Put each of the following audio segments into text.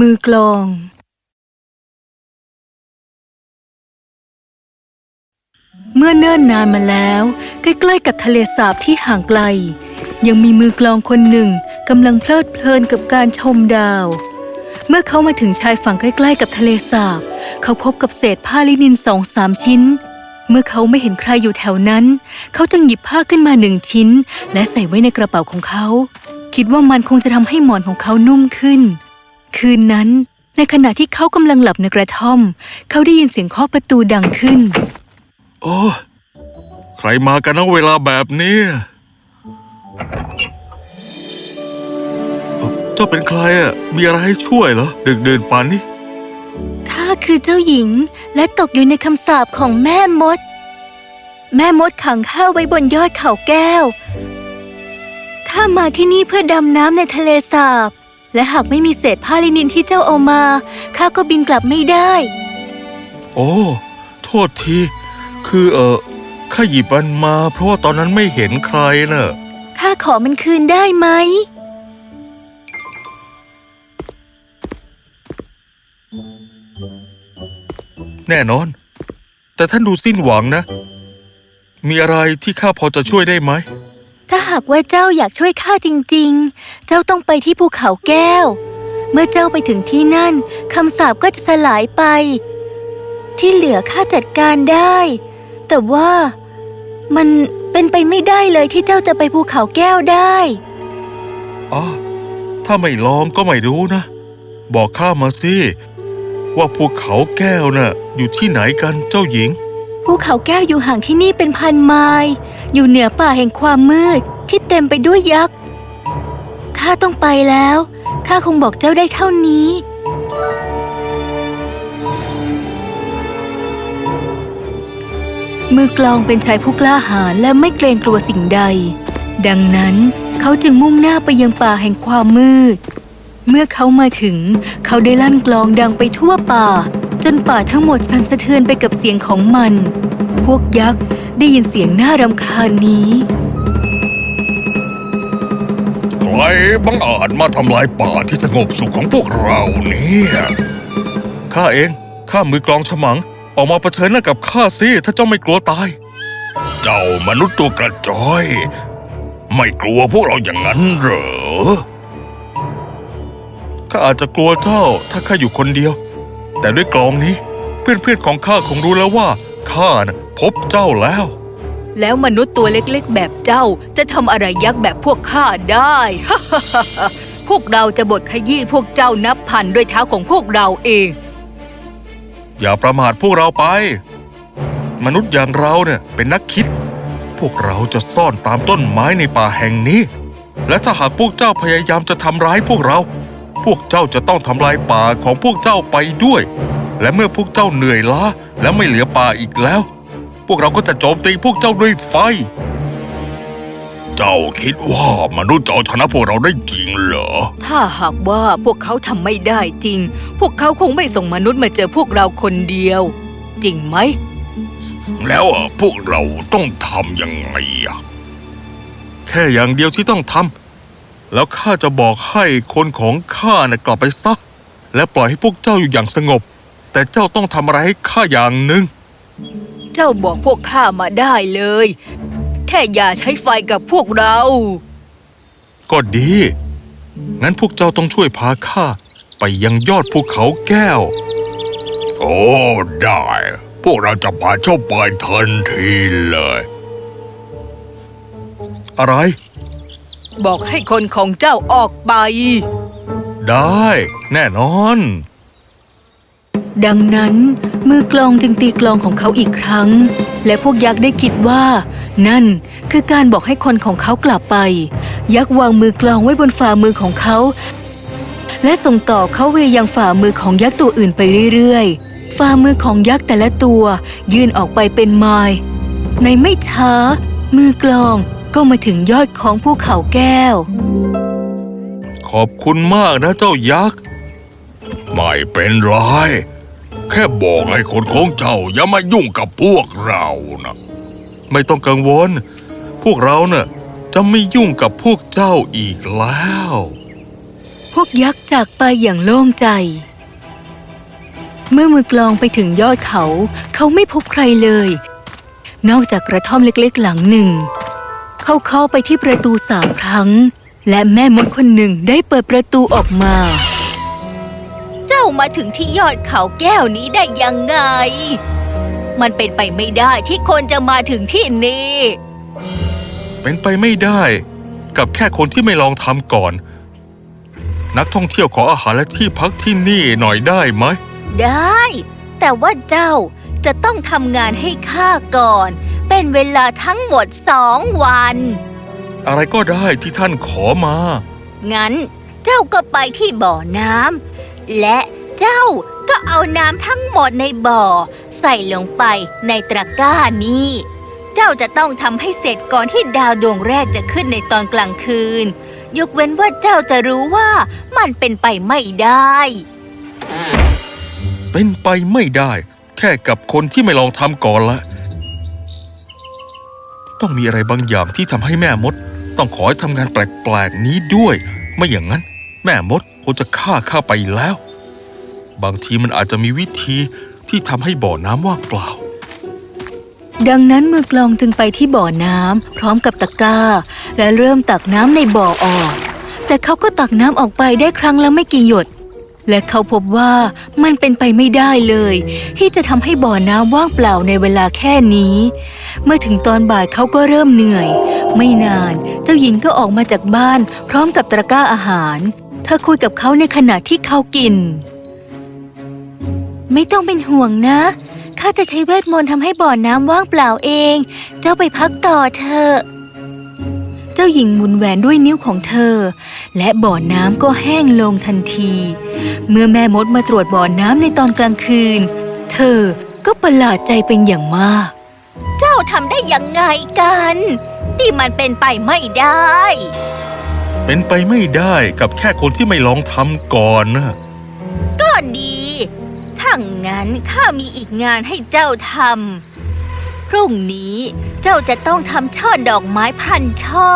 มือกลอง เมื่อเนิ่นนานมาแล้ว ใกล้ๆกับทะเลสาบที่ห่างไกล ยังมีมือกลองคนหนึ่งกำลังเพลิดเพลินกับการชมดาว เมื่อเขามาถึงชายฝั่งใกล้ๆกับทะเลสาบ เขาพบกับเศษผ้าลินินสองสามชิ้น เมื่อเขาไม่เห็นใครอยู่แถวนั้น เขาจึงหยิบผ้าขึ้นมาหนึ่งชิ้น และใส่ไว้ในกระเป๋าของเขา คิดว่ามันคงจะทำให้หมอนของเขานุ่มขึ้น คืนนั้น ในขณะที่เขากำลังหลับในกระท่อม เขาได้ยินเสียงเคาะประตูดังขึ้น โอ้ใครมากันนะเวลาแบบนี้เจ้าเป็นใครอะ มีอะไรให้ช่วยเหรอ ดึกเดินป่านนี้ข้าคือเจ้าหญิงและตกอยู่ในคำสาปของแม่มด แม่มดขังข้าไว้บนยอดเขาแก้วข้ามาที่นี่เพื่อดำน้ำในทะเลสาบ และหากไม่มีเศษผ้าลินินที่เจ้าเอามา ข้าก็บินกลับไม่ได้ โอ้ โทษที คือเออข้าหยิบมันมา เพราะว่าตอนนั้นไม่เห็นใครน่ะ ข้าขอมันคืนได้ไหม แน่นอน แต่ท่านดูสิ้นหวังนะ มีอะไรที่ข้าพอจะช่วยได้ไหม ถ้าหากว่าเจ้าอยากช่วยข้าจริง ๆ เจ้าต้องไปที่ภูเขาแก้ว เมื่อเจ้าไปถึงที่นั่นคำสาปก็จะสลายไป ที่เหลือข้าจัดการได้ แต่ว่ามันเป็นไปไม่ได้เลยที่เจ้าจะไปภูเขาแก้วได้อ๋อถ้าไม่ลองก็ไม่รู้นะ บอกข้ามาสิว่าภูเขาแก้วน่ะอยู่ที่ไหนกันเจ้าหญิง ภูเขาแก้วอยู่ห่างที่นี่เป็นพันไมล์ อยู่เหนือป่าแห่งความมืดที่เต็มไปด้วยยักษ์ข้าต้องไปแล้ว ข้าคงบอกเจ้าได้เท่านี้ มือกลองเป็นชายผู้กล้าหาญและไม่เกรงกลัวสิ่งใด ดังนั้นเขาจึงมุ่งหน้าไปยังป่าแห่งความมืด เมื่อเขามาถึง เขาได้ลั่นกลองดังไปทั่วป่า จนป่าทั้งหมดสั่นสะเทือนไปกับเสียงของมัน พวกยักษ์ ได้ยินเสียงน่ารำคาญนี้ ใครบังอาจมาทำลายป่าที่สงบสุขของพวกเราเนี่ย ข้าเอง ข้ามือกลองฉมัง ออกมาเผชิญหน้ากับข้าสิถ้าเจ้าไม่กลัวตาย เจ้ามนุษย์ตัวกระจอย ไม่กลัวพวกเราอย่างนั้นเหรอ ข้าอาจจะกลัวเจ้าถ้าข้าอยู่คนเดียว แต่ด้วยกลองนี้เพื่อนๆของข้าคงรู้แล้วว่า ข้านะพบเจ้าแล้ว แล้วมนุษย์ตัวเล็กๆ แบบเจ้าจะทำอะไรยักษ์แบบพวกข้าได้ พวกเราจะบดขยี้พวกเจ้านับพันด้วยเท้าของพวกเราเอง อย่าประมาทพวกเราไป มนุษย์อย่างเราเนี่ยเป็นนักคิด พวกเราจะซ่อนตามต้นไม้ในป่าแห่งนี้ และถ้าหากพวกเจ้าพยายามจะทำร้ายพวกเรา พวกเจ้าจะต้องทำลายป่าของพวกเจ้าไปด้วย และเมื่อพวกเจ้าเหนื่อยล้า และไม่เหลือป่าอีกแล้ว พวกเราก็จะโจมตีพวกเจ้าด้วยไฟ เจ้าคิดว่ามนุษย์จะเอาชนะพวกเราได้จริงเหรอ ถ้าหากว่าพวกเขาทำไม่ได้จริง พวกเขาคงไม่ส่งมนุษย์มาเจอพวกเราคนเดียว จริงไหม แล้วอะพวกเราต้องทำยังไงอะแค่อย่างเดียวที่ต้องทำแล้วข้าจะบอกให้คนของข้าน่ะกลับไปซะและปล่อยให้พวกเจ้าอยู่อย่างสงบ แต่เจ้าต้องทำอะไรให้ข้าอย่างหนึ่ง เจ้าบอกพวกข้ามาได้เลย แค่อย่าใช้ไฟกับพวกเรา ก็ดี งั้นพวกเจ้าต้องช่วยพาข้าไปยังยอดภูเขาแก้ว โอ้ ได้ พวกเราจะพาเจ้าไปทันทีเลย อะไร บอกให้คนของเจ้าออกไป ได้ แน่นอน ดังนั้นมือกลองจึงตีกลองของเขาอีกครั้ง และพวกยักษ์ได้คิดว่า นั่นคือการบอกให้คนของเขากลับไป ยักษ์วางมือกลองไว้บนฝ่ามือของเขา และส่งต่อเขาเวยังฝ่ามือของยักษ์ตัวอื่นไปเรื่อยๆ ฝ่ามือของยักษ์แต่ละตัว ยื่นออกไปเป็นไม้ในไม่ช้า มือกลองก็มาถึงยอดของภูเขาแก้ว ขอบคุณมากนะเจ้ายักษ์ ไม่เป็นไรแค่บอกให้คนของเจ้าอย่ามายุ่งกับพวกเรานะไม่ต้องกังวล พวกเราเนะ่ะจะไม่ยุ่งกับพวกเจ้าอีกแล้ว พวกยักษ์จากไปอย่างโล่งใจ เมื่อมือกลองไปถึงยอดเขา เขาไม่พบใครเลย นอกจากกระท่อมเล็กๆหลังหนึ่ง เขาเคาะไปที่ประตูสามครั้ง และแม่มดคนหนึ่งได้เปิดประตูออกมา เจ้ามาถึงที่ยอดเขาแก้วนี้ได้ยังไง มันเป็นไปไม่ได้ที่คนจะมาถึงที่นี่ เป็นไปไม่ได้ กับแค่คนที่ไม่ลองทำก่อน นักท่องเที่ยวขออาหารและที่พักที่นี่หน่อยได้ไหม ได้ แต่ว่าเจ้าจะต้องทำงานให้ข้าก่อน เป็นเวลาทั้งหมดสองวัน อะไรก็ได้ที่ท่านขอมา งั้นเจ้าก็ไปที่บ่อน้ำ และเจ้าก็เอาน้ำทั้งหมดในบ่อ ใส่ลงไปในตะกร้านี้ เจ้าจะต้องทำให้เสร็จก่อนที่ดาวดวงแรกจะขึ้นในตอนกลางคืน ยกเว้นว่าเจ้าจะรู้ว่ามันเป็นไปไม่ได้ เป็นไปไม่ได้ แค่กับคนที่ไม่ลองทำก่อนละต้องมีอะไรบางอย่างที่ทำให้แม่มด ต้องขอให้ทำงานแปลกๆนี้ด้วย ไม่อย่างนั้น แม่มดคงจะฆ่าข้าไปแล้ว บางทีมันอาจจะมีวิธีที่ทำให้บ่อน้ำว่างเปล่า ดังนั้นมือกลองจึงไปที่บ่อน้ำพร้อมกับตะกร้า และเริ่มตักน้ำในบ่อออก แต่เขาก็ตักน้ำออกไปได้ครั้งละไม่กี่หยด และเขาพบว่ามันเป็นไปไม่ได้เลย ที่จะทำให้บ่อน้ำว่างเปล่าในเวลาแค่นี้ เมื่อถึงตอนบ่ายเขาก็เริ่มเหนื่อย ไม่นานเจ้าหญิงก็ออกมาจากบ้านพร้อมกับตะกร้าอาหาร เธอคุยกับเขาในขณะที่เขากิน ไม่ต้องเป็นห่วงนะข้าจะใช้เวทมนต์ทำให้บ่อน้ำว่างเปล่าเอง เจ้าไปพักต่อเถอะเจ้าหญิงหมุนแหวนด้วยนิ้วของเธอ และบ่อน้ำก็แห้งลงทันที เมื่อแม่มดมาตรวจบ่อน้ำในตอนกลางคืน เธอก็ประหลาดใจเป็นอย่างมาก เจ้าทำได้ยังไงกันนี่มันเป็นไปไม่ได้ เป็นไปไม่ได้กับแค่คนที่ไม่ลองทำก่อนนะก็ดีถ้างั้นข้ามีอีกงานให้เจ้าทำพรุ่งนี้เจ้าจะต้องทำช่อดอกไม้พันช่อ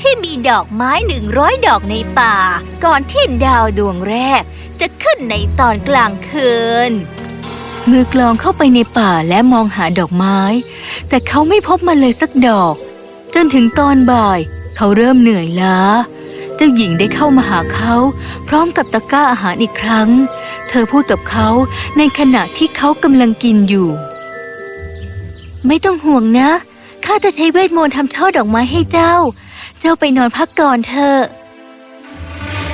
ที่มีดอกไม้หนึ่งร้อยดอกในป่า ก่อนที่ดาวดวงแรก จะขึ้นในตอนกลางคืนมือกลองเข้าไปในป่าและมองหาดอกไม้ แต่เขาไม่พบมันเลยสักดอก จนถึงตอนบ่าย เขาเริ่มเหนื่อยล้า เจ้าหญิงได้เข้ามาหาเขา พร้อมกับตะกร้าอาหารอีกครั้ง เธอพูดกับเขาในขณะที่เขากำลังกินอยู่ ไม่ต้องห่วงนะข้าจะใช้เวทมนต์ทำช่อดอกไม้ให้เจ้า เจ้าไปนอนพักก่อนเถอะ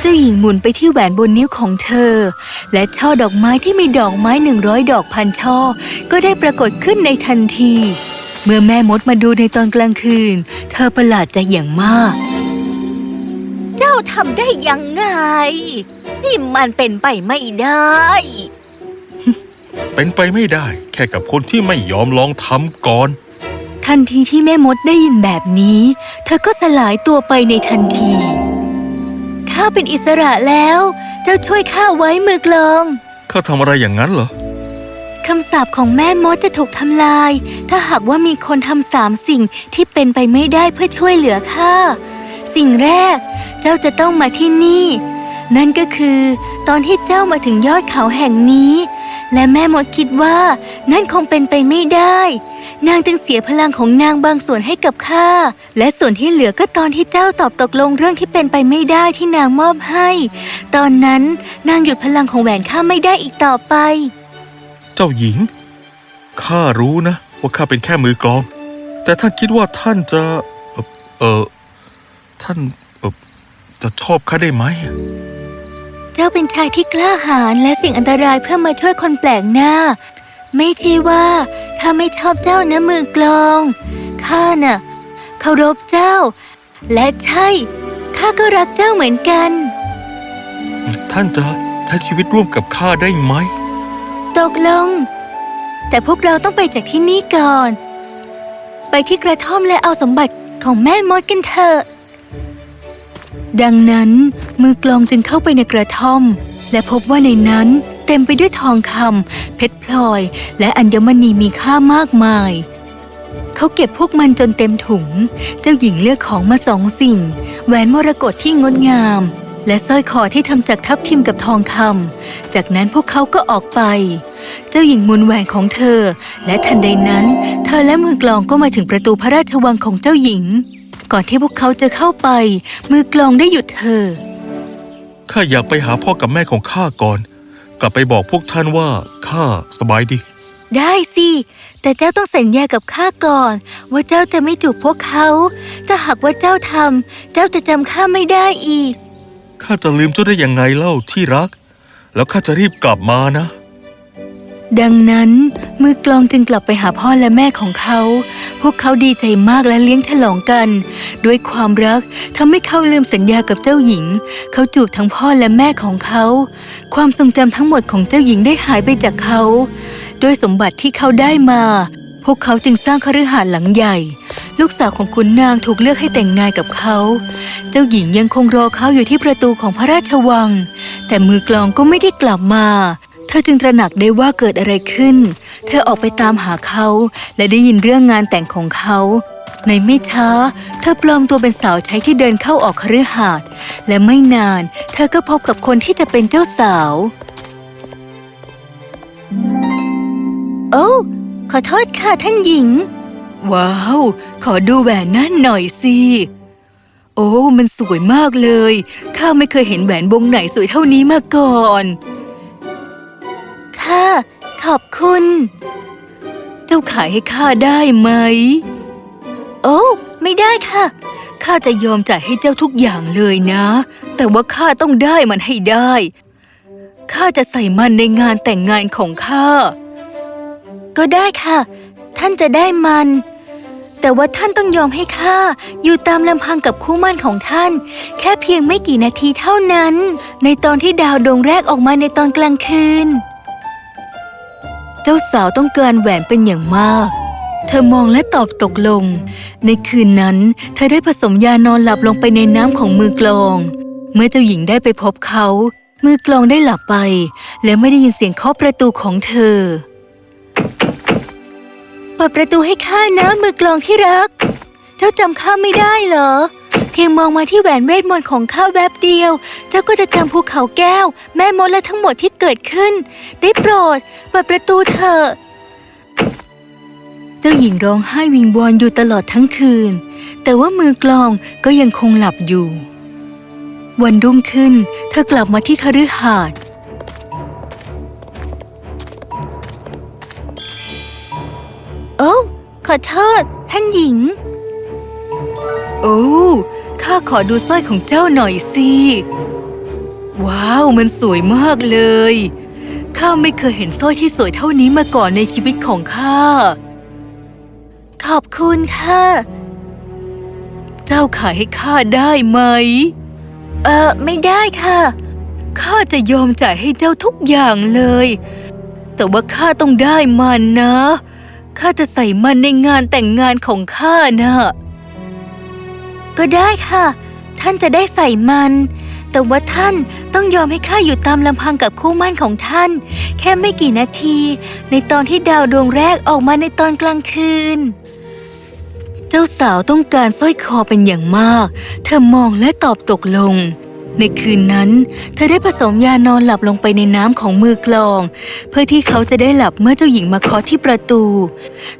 เจ้าหญิงหมุนไปที่แหวนบนนิ้วของเธอ และช่อดอกไม้ที่มีดอกไม้หนึ่งร้อยดอกพันช่อ ก็ได้ปรากฏขึ้นในทันที เมื่อแม่มดมาดูในตอนกลางคืน เธอประหลาดใจอย่างมาก ทำได้ยังไง นี่มันเป็นไปไม่ได้ เป็นไปไม่ได้ แค่กับคนที่ไม่ยอมลองทำก่อน ทันทีที่แม่มดได้ยินแบบนี้ เธอก็สลายตัวไปในทันที ข้าเป็นอิสระแล้ว เจ้าช่วยข้าไว้มือกลอง ข้าทำอะไรอย่างนั้นเหรอคำสาปของแม่มดจะถูกทำลาย ถ้าหากว่ามีคนทำสามสิ่งที่เป็นไปไม่ได้เพื่อช่วยเหลือข้า สิ่งแรก เจ้าจะต้องมาที่นี่ นั่นก็คือตอนที่เจ้ามาถึงยอดเขาแห่งนี้ และแม่มดคิดว่านั่นคงเป็นไปไม่ได้ นางจึงเสียพลังของนางบางส่วนให้กับข้า และส่วนที่เหลือก็ตอนที่เจ้าตอบตกลงเรื่องที่เป็นไปไม่ได้ที่นางมอบให้ ตอนนั้นนางหยุดพลังของแหวนข้าไม่ได้อีกต่อไป เจ้าหญิง ข้ารู้นะ ว่าข้าเป็นแค่มือกลอง แต่ท่านคิดว่าท่านจะ เออท่าน จะชอบข้าได้ไหม เจ้าเป็นชายที่กล้าหาญและสิ่งอันตรายเพื่อมาช่วยคนแปลกหน้า ไม่ใช่ว่าข้าไม่ชอบเจ้านะมือกลองข้าน่ะเคารพเจ้า และใช่ข้าก็รักเจ้าเหมือนกัน ท่านจะใช้ชีวิตร่วมกับข้าได้ไหม ตกลง แต่พวกเราต้องไปจากที่นี่ก่อน ไปที่กระท่อมและเอาสมบัติของแม่มดกันเถอะ ดังนั้นมือกลองจึงเข้าไปในกระท่อม และพบว่าในนั้นเต็มไปด้วยทองคำเพชรพลอย และอัญมณีมีค่ามากมาย เขาเก็บพวกมันจนเต็มถุง เจ้าหญิงเลือกของมาสองสิ่ง แหวนมรกตที่งดงาม และสร้อยคอที่ทำจากทับทิมกับทองคำจากนั้นพวกเขาก็ออกไป เจ้าหญิงมุนแหวนของเธอ และทันใดนั้น เธอและมือกลองก็มาถึงประตูพระราชวังของเจ้าหญิง ก่อนที่พวกเขาจะเข้าไป มือกลองได้หยุดเธอ ข้าอยากไปหาพ่อกับแม่ของข้าก่อน กลับไปบอกพวกท่านว่าข้าสบายดี ได้สิ แต่เจ้าต้องสัญญากับข้าก่อน ว่าเจ้าจะไม่จูบพวกเขา ถ้าหากว่าเจ้าทำเจ้าจะจำข้าไม่ได้อีก ข้าจะลืมเจ้าได้ยังไงเล่าที่รัก แล้วข้าจะรีบกลับมานะดังนั้นมือกลองจึงกลับไปหาพ่อและแม่ของเขา พวกเขาดีใจมากและเลี้ยงฉลองกัน ด้วยความรักทำให้เขาลืมสัญญากับเจ้าหญิง เขาจูบทั้งพ่อและแม่ของเขา ความทรงจำทั้งหมดของเจ้าหญิงได้หายไปจากเขาด้วยสมบัติที่เขาได้มา พวกเขาจึงสร้างคฤหาสน์หลังใหญ่ ลูกสาวของขุนนางถูกเลือกให้แต่งงานกับเขา เจ้าหญิงยังคงรอเขาอยู่ที่ประตูของพระราชวัง แต่มือกลองก็ไม่ได้กลับมาเธอจึงตระหนักได้ว่าเกิดอะไรขึ้น เธอออกไปตามหาเขา และได้ยินเรื่องงานแต่งของเขา ในไม่ช้า เธอปลอมตัวเป็นสาวใช้ที่เดินเข้าออกคฤหาสน์และไม่นาน เธอก็พบกับคนที่จะเป็นเจ้าสาว โอ้ขอโทษค่ะท่านหญิง ว้าว ขอดูแหวนนั่นหน่อยสิ โอ้ มันสวยมากเลย ข้าไม่เคยเห็นแหวนวงไหนสวยเท่านี้มาก่อน ค่ะ ขอบคุณ เจ้าขายให้ข้าได้ไหม โอ้ไม่ได้ค่ะ ข้าจะยอมจ่ายให้เจ้าทุกอย่างเลยนะ แต่ว่าข้าต้องได้มันให้ได้ ข้าจะใส่มันในงานแต่งงานของข้า ก็ได้ค่ะ ท่านจะได้มัน แต่ว่าท่านต้องยอมให้ข้าอยู่ตามลำพังกับคู่มั่นของท่าน แค่เพียงไม่กี่นาทีเท่านั้น ในตอนที่ดาวดวงแรกออกมาในตอนกลางคืน เจ้าสาวต้องการแหวนเป็นอย่างมาก เธอมองและตอบตกลง ในคืนนั้น เธอได้ผสมยานอนหลับลงไปในน้ำของมือกลอง เมื่อเจ้าหญิงได้ไปพบเขา มือกลองได้หลับไป และไม่ได้ยินเสียงเคาะประตูของเธอเปิดประตูให้ข้านะมือกลองที่รัก เจ้าจำข้าไม่ได้เหรอ เพียงมองมาที่แหวนเวทมนต์ของข้าแวบเดียว เจ้าก็จะจำภูเขาแก้ว แม่มดและทั้งหมดที่เกิดขึ้น ได้โปรดเปิดประตูเถอะ เจ้าหญิงร้องไห้วิงวอนอยู่ตลอดทั้งคืน แต่ว่ามือกลองก็ยังคงหลับอยู่ วันรุ่งขึ้น เธอกลับมาที่คฤหาสน์โอ้ขอโทษท่านหญิง โอ้ข้าขอดูสร้อยของเจ้าหน่อยสิ ว้าว มันสวยมากเลย ข้าไม่เคยเห็นสร้อยที่สวยเท่านี้มาก่อนในชีวิตของข้า ขอบคุณค่ะ เจ้าขายให้ข้าได้ไหม เออไม่ได้ค่ะ ข้าจะยอมจ่ายให้เจ้าทุกอย่างเลย แต่ว่าข้าต้องได้มันนะ ข้าจะใส่มันในงานแต่งงานของข้านะก็ได้ค่ะ ท่านจะได้ใส่มัน แต่ว่าท่านต้องยอมให้ข้าอยู่ตามลำพังกับคู่มั่นของท่าน แค่ไม่กี่นาที ในตอนที่ดาวดวงแรกออกมาในตอนกลางคืน เจ้าสาวต้องการสร้อยคอเป็นอย่างมาก เธอมองและตอบตกลง ในคืนนั้น เธอได้ผสมยานอนหลับลงไปในน้ำของมือกลอง เพื่อที่เขาจะได้หลับเมื่อเจ้าหญิงมาเคาะที่ประตู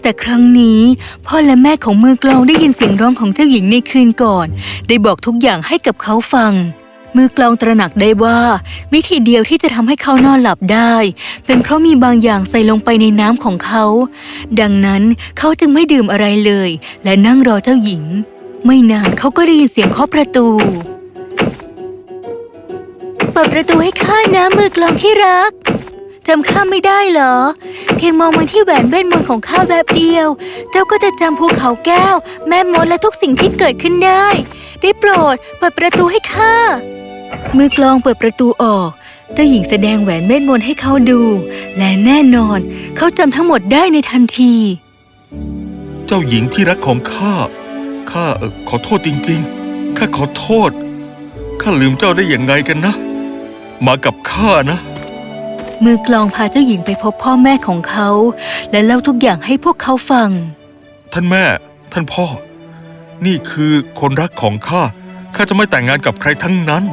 แต่ครั้งนี้พ่อและแม่ของมือกลองได้ยินเสียงร้องของเจ้าหญิงในคืนก่อน ได้บอกทุกอย่างให้กับเขาฟังมือกลองตระหนักได้ว่า วิธีเดียวที่จะทำให้เขานอนหลับได้ เป็นเพราะมีบางอย่างใส่ลงไปในน้ำของเขา ดังนั้นเขาจึงไม่ดื่มอะไรเลย และนั่งรอเจ้าหญิง ไม่นานเขาก็ได้ยินเสียงเคาะประตูเปิดประตูให้ข้านะมือกลองที่รักจำข้าไม่ได้เหรอ เพียงมองมาที่แหวนเวทมนต์ของข้าแบบเดียว เจ้าก็จะจำภูเขาแก้ว แม่มดและทุกสิ่งที่เกิดขึ้นได้ ได้โปรดเปิดประตูให้ข้ามือกลองเปิดประตูออก เจ้าหญิงแสดงแหวนเวทมนต์ให้เขาดู และแน่นอน เขาจำทั้งหมดได้ในทันที เจ้าหญิงที่รักของข้า ข้าเออขอโทษจริงๆ ข้าขอโทษ ข้าลืมเจ้าได้อย่างไงกันนะ มากับข้านะ มือกลองพาเจ้าหญิงไปพบพ่อแม่ของเขา และเล่าทุกอย่างให้พวกเขาฟัง ท่านแม่ ท่านพ่อ นี่คือคนรักของข้า ข้าจะไม่แต่งงานกับใครทั้งนั้น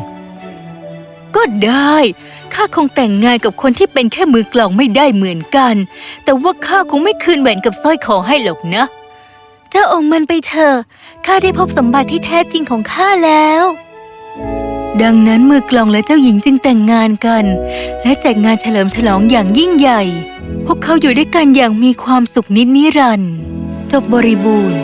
ก็ได้ ข้าคงแต่งงานกับคนที่เป็นแค่มือกลองไม่ได้เหมือนกัน แต่ว่าข้าคงไม่คืนแหวนกับสร้อยคอให้หรอกนะ เจ้าองค์มันไปเถอะ ข้าได้พบสมบัติที่แท้จริงของข้าแล้ว ดังนั้นมือกลองและเจ้าหญิงจึงแต่งงานกัน และจัดงานเฉลิมฉลองอย่างยิ่งใหญ่ พวกเขาอยู่ด้วยกันอย่างมีความสุขนิดนิรันดร์จบบริบูรณ์